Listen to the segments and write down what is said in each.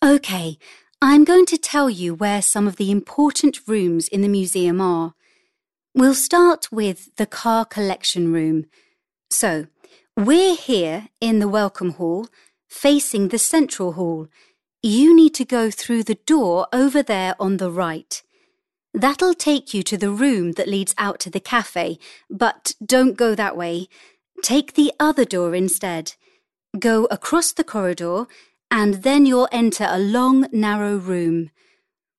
OK, I'm going to tell you where some of the important rooms in the museum are. We'll start with the car collection room. So, we're here in the welcome hall, facing the central hall. You need to go through the door over there on the right. That'll take you to the room that leads out to the cafe, but don't go that way. Take the other door instead. Go across the corridor, and then you'll enter a long, narrow room.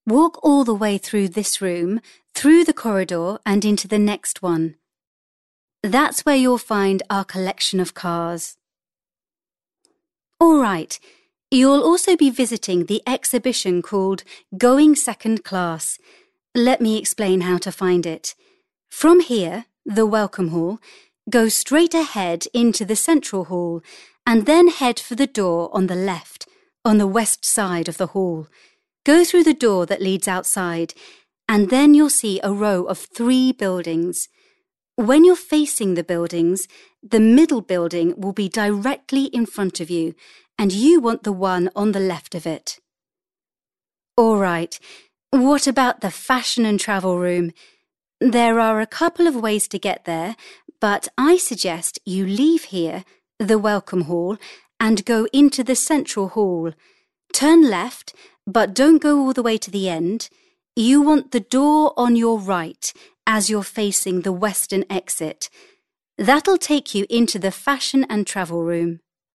Walk all the way through this room, through the corridor, and into the next one. That's where you'll find our collection of cars. All right, you'll also be visiting the exhibition called Going Second Class. Let me explain how to find it. From here, the Welcome Hall, go straight ahead into the Central Hall and then head for the door on the left, on the west side of the hall. Go through the door that leads outside, and then you'll see a row of three buildings. When you're facing the buildings, the middle building will be directly in front of you, and you want the one on the left of it. All right, what about the fashion and travel room? There are a couple of ways to get there, but I suggest you leave here, the welcome hall, and go into the central hall. Turn left, but don't go all the way to the end. You want the door on your right as you're facing the western exit. That'll take you into the fashion and travel room.